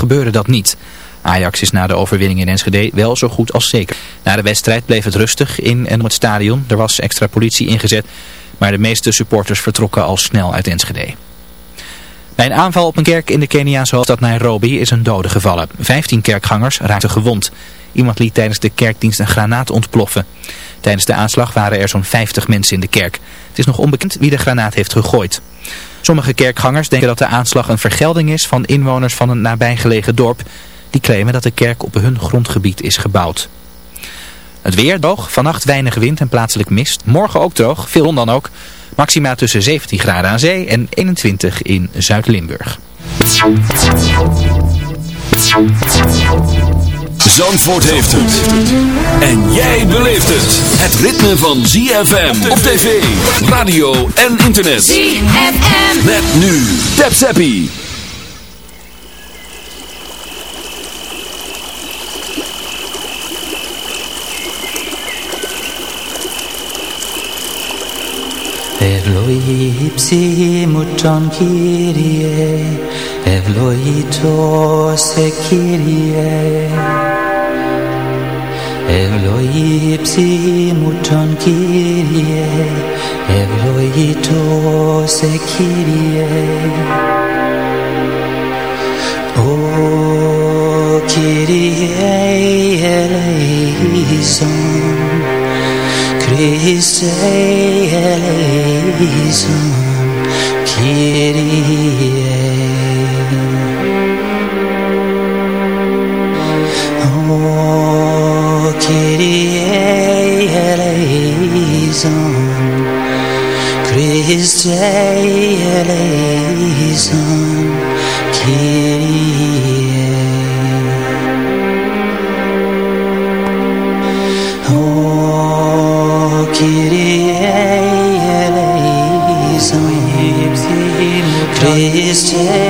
gebeurde dat niet. Ajax is na de overwinning in Enschede wel zo goed als zeker. Na de wedstrijd bleef het rustig in en om het stadion. Er was extra politie ingezet, maar de meeste supporters vertrokken al snel uit Enschede. Bij een aanval op een kerk in de Keniaanse hoofdstad Nairobi is een dode gevallen. Vijftien kerkgangers raakten gewond. Iemand liet tijdens de kerkdienst een granaat ontploffen. Tijdens de aanslag waren er zo'n 50 mensen in de kerk. Het is nog onbekend wie de granaat heeft gegooid. Sommige kerkgangers denken dat de aanslag een vergelding is van inwoners van een nabijgelegen dorp. Die claimen dat de kerk op hun grondgebied is gebouwd. Het weer droog, vannacht weinig wind en plaatselijk mist. Morgen ook droog, veel dan ook. Maxima tussen 17 graden aan zee en 21 in Zuid-Limburg. Zandvoort heeft het. En jij beleeft het. Het ritme van ZFM op tv, radio en internet. ZFM. Met nu. Tap Zappie. Evloi ipsi muton Kyrie, Evloi tose Kyrie. Evloi ipsi muton Kyrie, Evloi tose Kyrie. O Kyrie eleison, Christe eleison, Kyrie. O Eleison, Christe eleison, Kyrie. O Kyrie eleison, Christe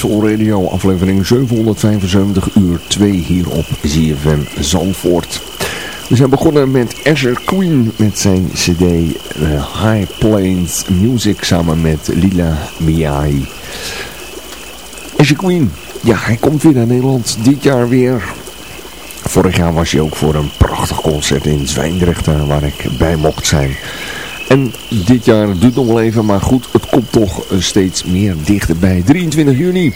Peaceful Radio, aflevering 775 uur 2 hier op ZFM Zandvoort. We zijn begonnen met Azure Queen met zijn cd uh, High Plains Music samen met Lila Miai. Azure Queen, ja hij komt weer naar Nederland, dit jaar weer. Vorig jaar was hij ook voor een prachtig concert in Zwijndrecht waar ik bij mocht zijn. En dit jaar duurt nog wel even, maar goed, het komt toch steeds meer dichterbij. 23 juni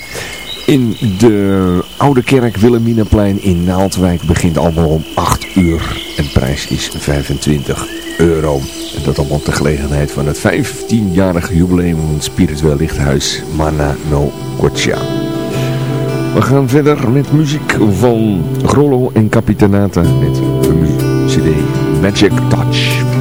in de Oude Kerk Willeminaplein in Naaldwijk begint allemaal om 8 uur. En prijs is 25 euro. En dat allemaal ter gelegenheid van het 15-jarige jubileum van het spiritueel lichthuis Mana no Kocha. We gaan verder met muziek van Grollo en Capitanata met de CD Magic Touch.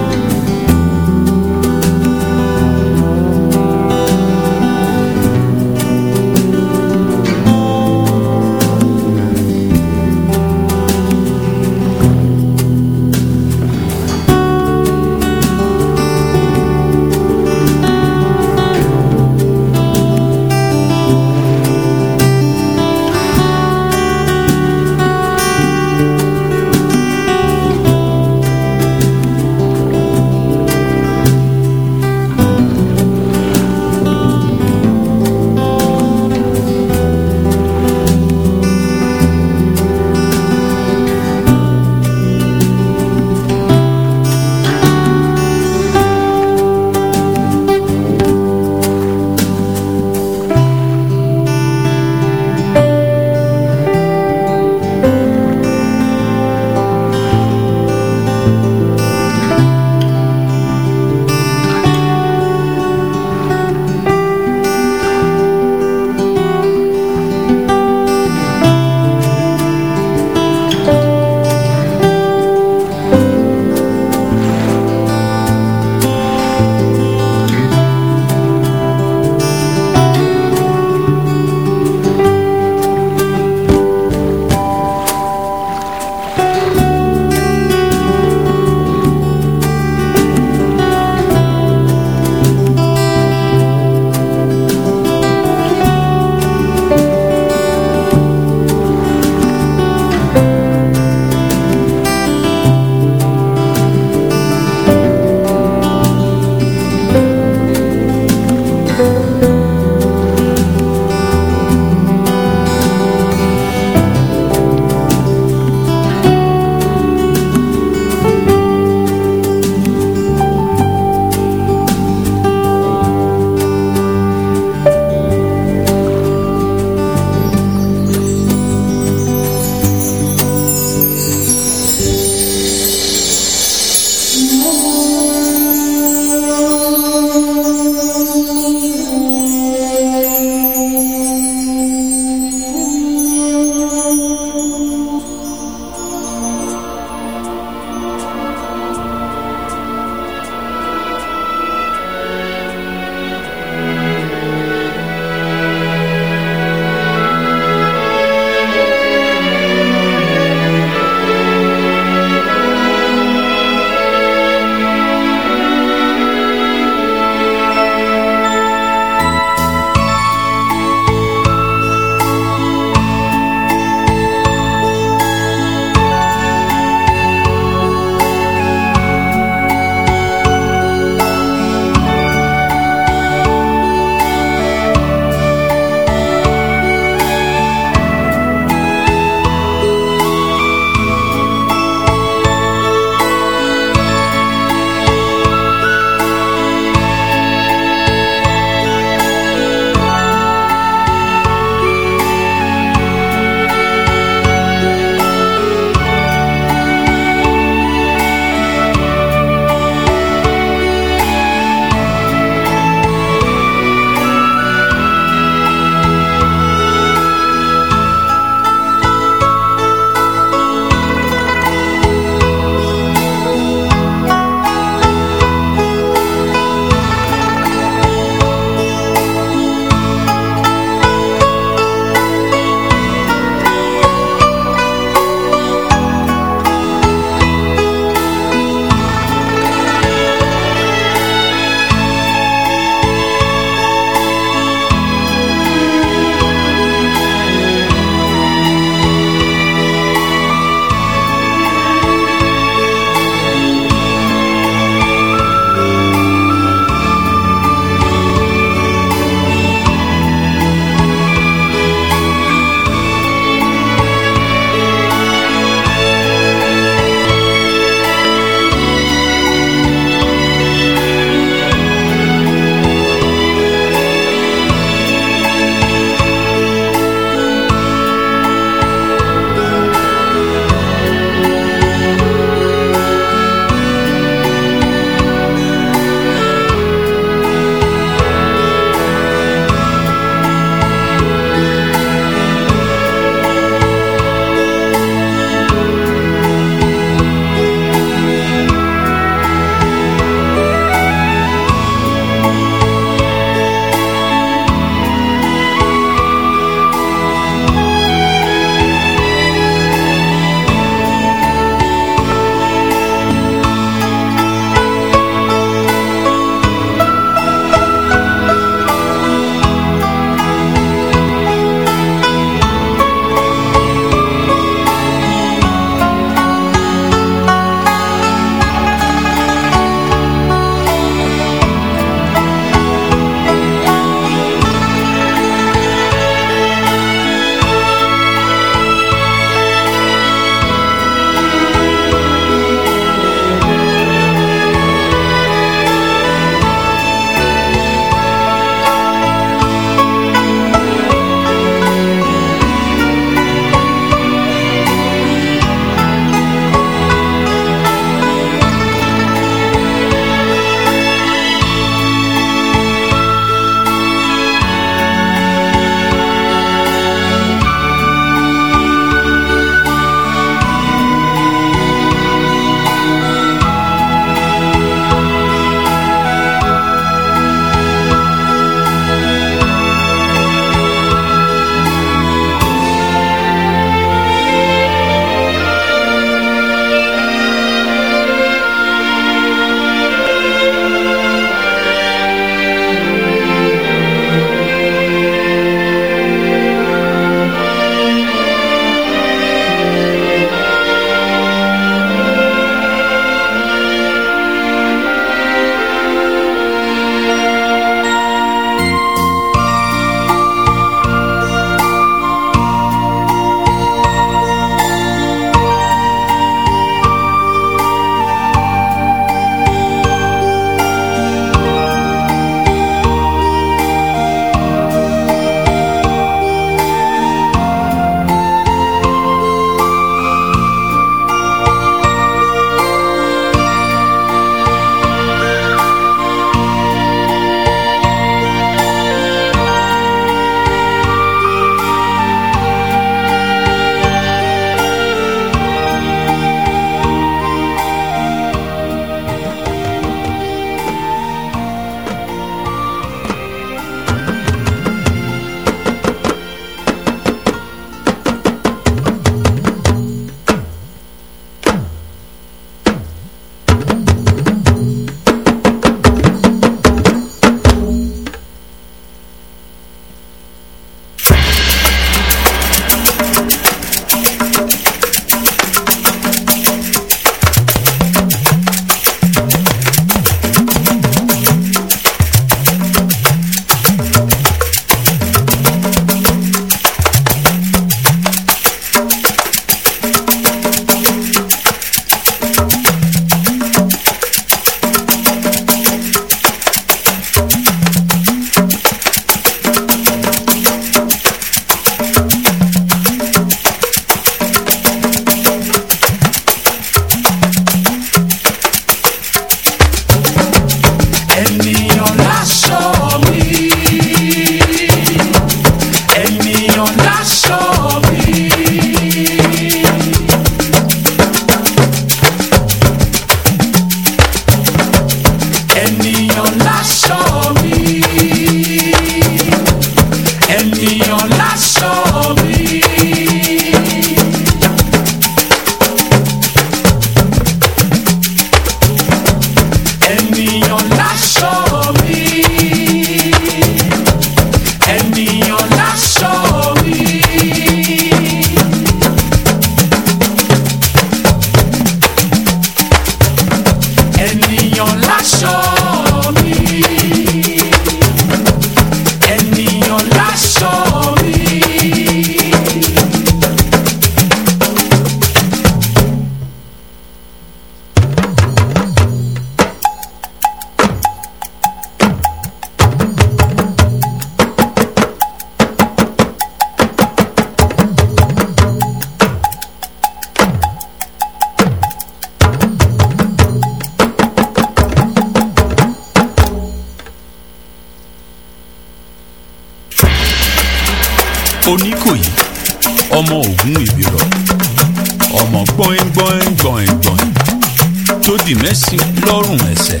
Mẹ́sìn lọ́rùn ẹ̀sẹ̀.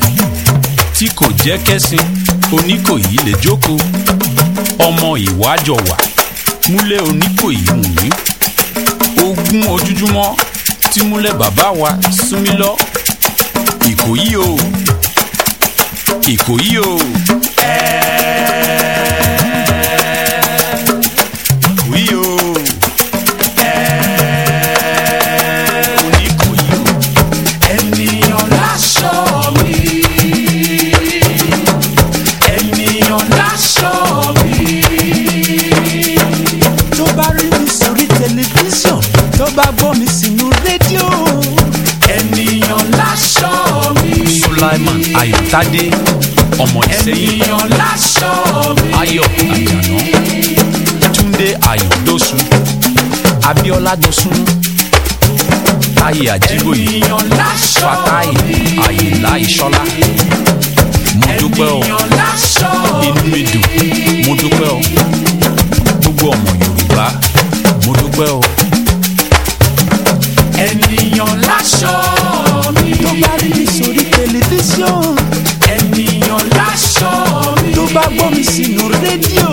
Tí kò jẹ́ kẹ́sìn oníkòyí lè jókòó. Ọmọ ìwájọwà múlẹ̀ oníkòyí wù mí ogún ojújúmọ́ tí múlẹ̀ bàbá wa súnmí lọ. Ìkòyí o ìkòyí o. sulaiman ayọ̀tádé ọmọ mi. ayọ̀ àjànà túndé ayọ̀dọ́sùn abíọ́lá dọ́sùn táyé àjíbòyè fatai àyìnlá ìṣọlá. Mo o. Inú mi dùn. Mo o. Gbogbo ọmọ yorùbá mo o. Ènìyàn láṣọ tó bá rí mi sórí tẹlifíṣàn ènìyàn láṣọ mi. tó bá gbọ́ mi sínú rédíò.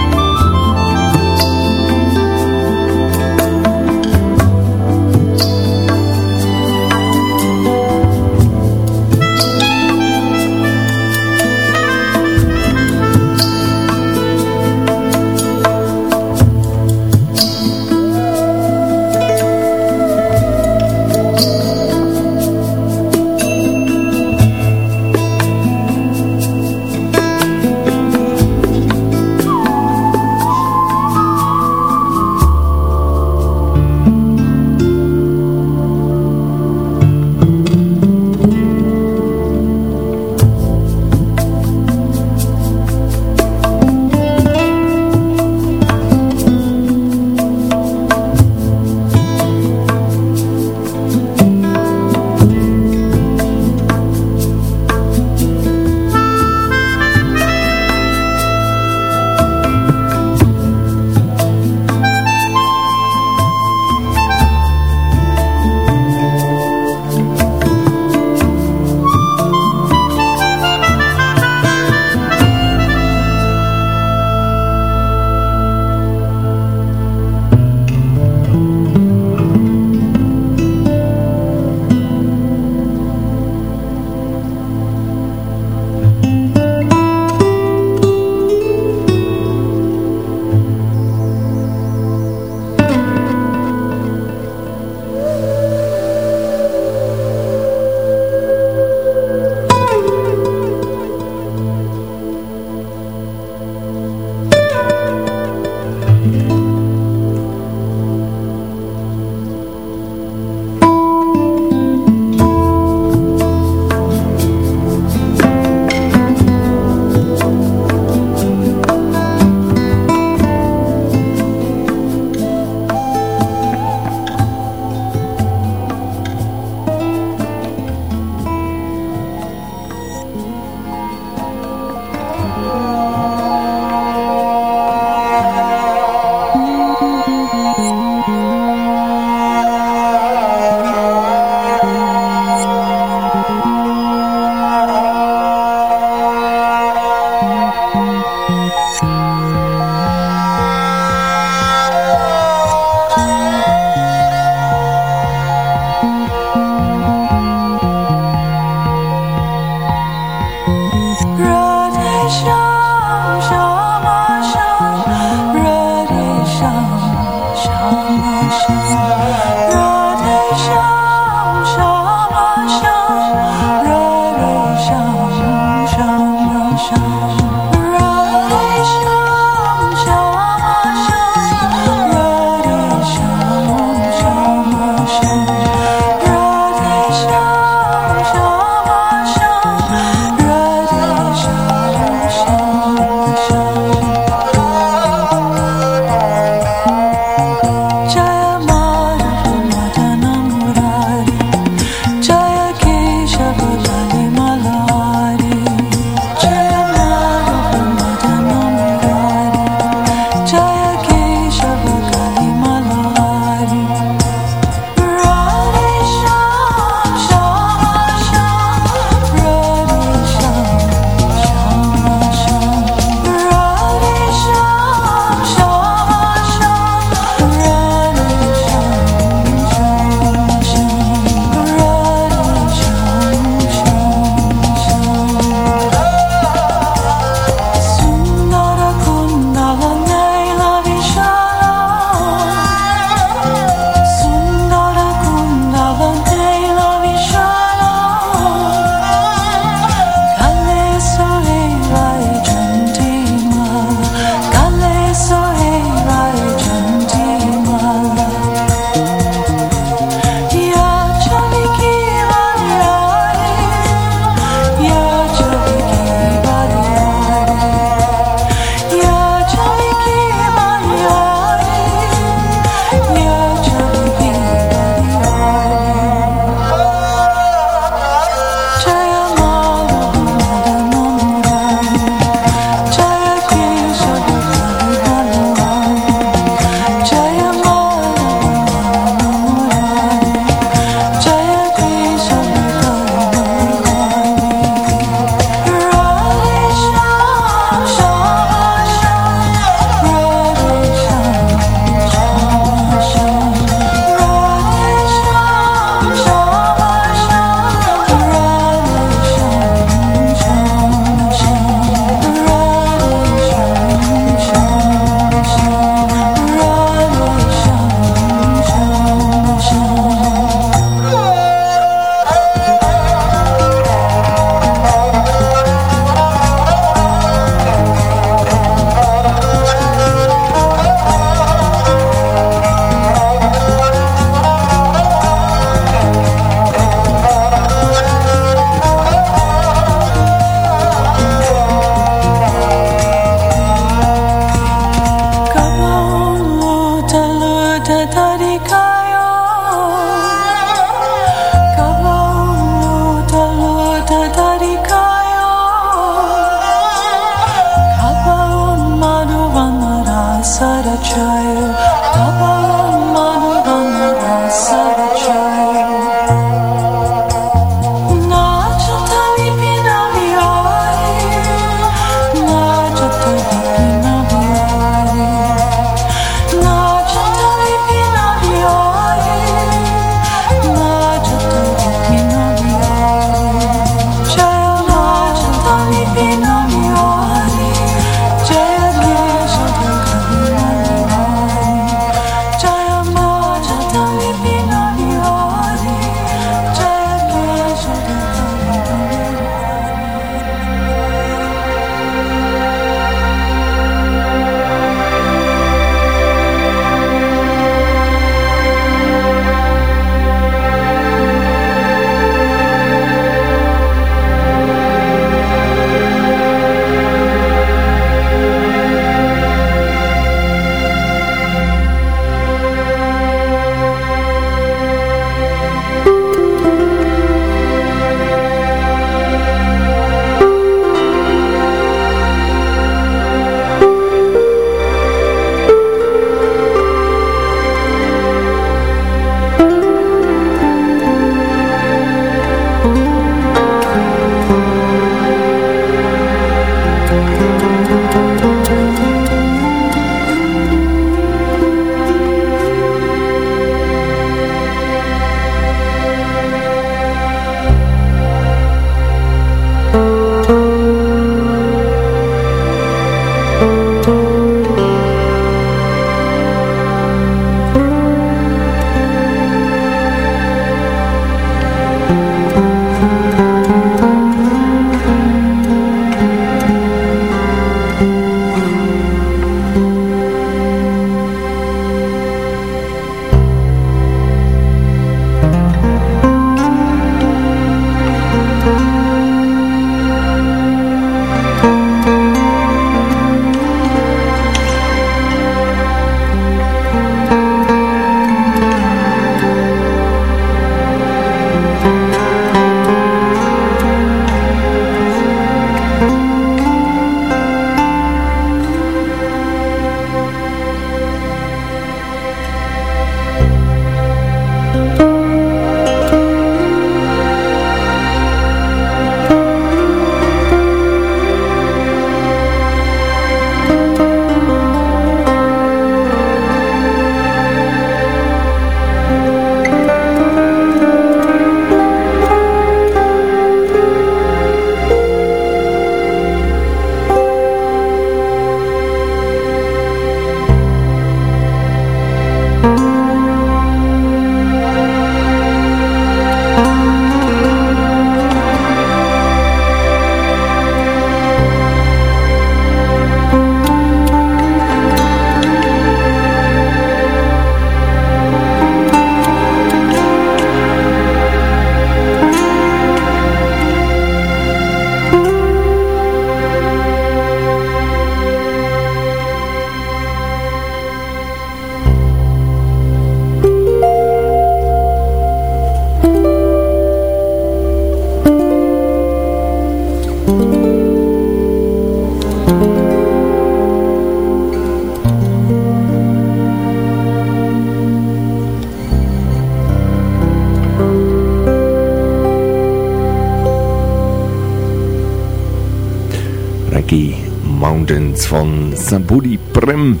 Van Sabudi Prem.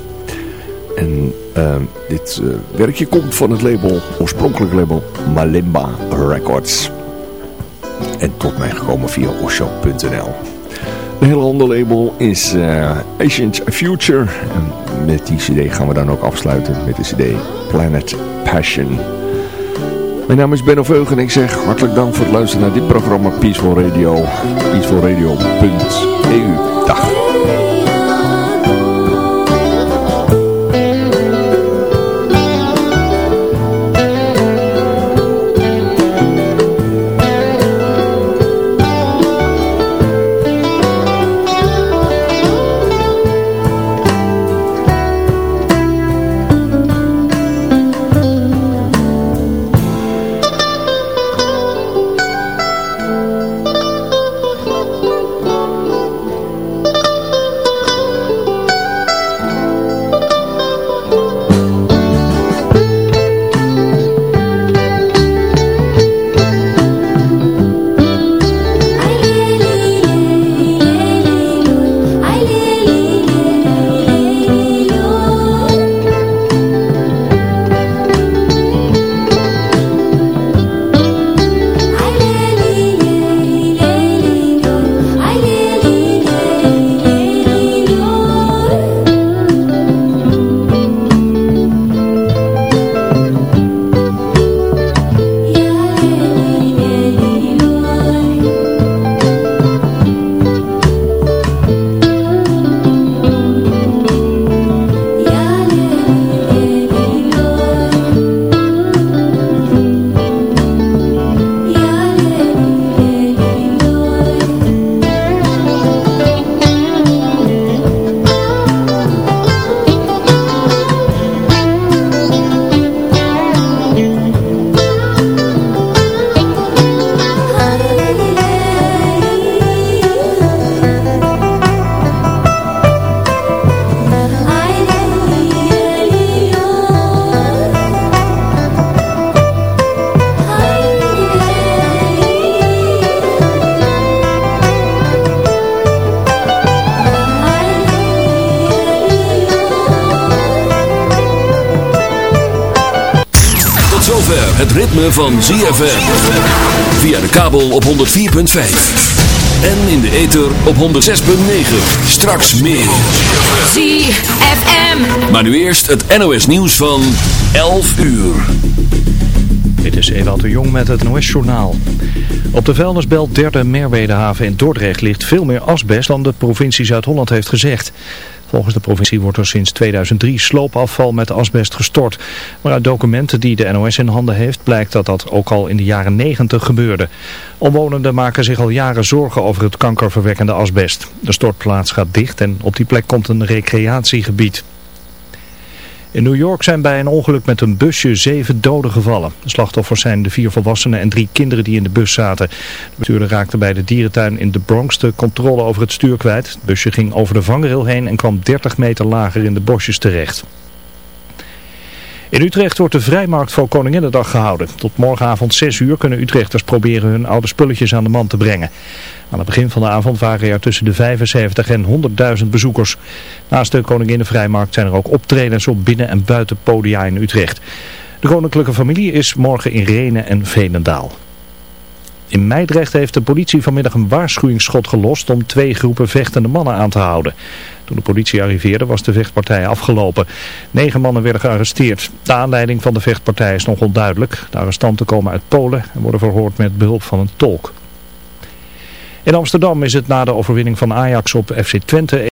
En uh, dit uh, werkje komt van het label, oorspronkelijk label Malimba Records. En tot mij gekomen via osho.nl. Een heel ander label is uh, Ancient Future. En met die cd gaan we dan ook afsluiten met de cd Planet Passion. Mijn naam is Benno Veug en ik zeg hartelijk dank voor het luisteren naar dit programma Peaceful Radio. peacefulradio.eu Dag. Van ZFM. Via de kabel op 104.5. En in de ether op 106.9. Straks meer. ZFM. Maar nu eerst het NOS nieuws van 11 uur. Dit is Ewald de Jong met het NOS journaal. Op de vuilnisbelt derde Merwedehaven in Dordrecht ligt veel meer asbest dan de provincie Zuid-Holland heeft gezegd. Volgens de provincie wordt er sinds 2003 sloopafval met asbest gestort. Maar uit documenten die de NOS in handen heeft blijkt dat dat ook al in de jaren 90 gebeurde. Omwonenden maken zich al jaren zorgen over het kankerverwekkende asbest. De stortplaats gaat dicht en op die plek komt een recreatiegebied. In New York zijn bij een ongeluk met een busje zeven doden gevallen. De slachtoffers zijn de vier volwassenen en drie kinderen die in de bus zaten. De bestuurder raakte bij de dierentuin in de Bronx de controle over het stuur kwijt. Het busje ging over de vangrail heen en kwam 30 meter lager in de bosjes terecht. In Utrecht wordt de vrijmarkt voor Koninginnedag gehouden. Tot morgenavond 6 uur kunnen Utrechters proberen hun oude spulletjes aan de man te brengen. Aan het begin van de avond waren er tussen de 75 en 100.000 bezoekers. Naast de Koninginnenvrijmarkt zijn er ook optredens op binnen- en buiten podia in Utrecht. De koninklijke familie is morgen in Renen en Veenendaal. In Meidrecht heeft de politie vanmiddag een waarschuwingsschot gelost om twee groepen vechtende mannen aan te houden. Toen de politie arriveerde was de vechtpartij afgelopen. Negen mannen werden gearresteerd. De aanleiding van de vechtpartij is nog onduidelijk. De arrestanten komen uit Polen en worden verhoord met behulp van een tolk. In Amsterdam is het na de overwinning van Ajax op FC Twente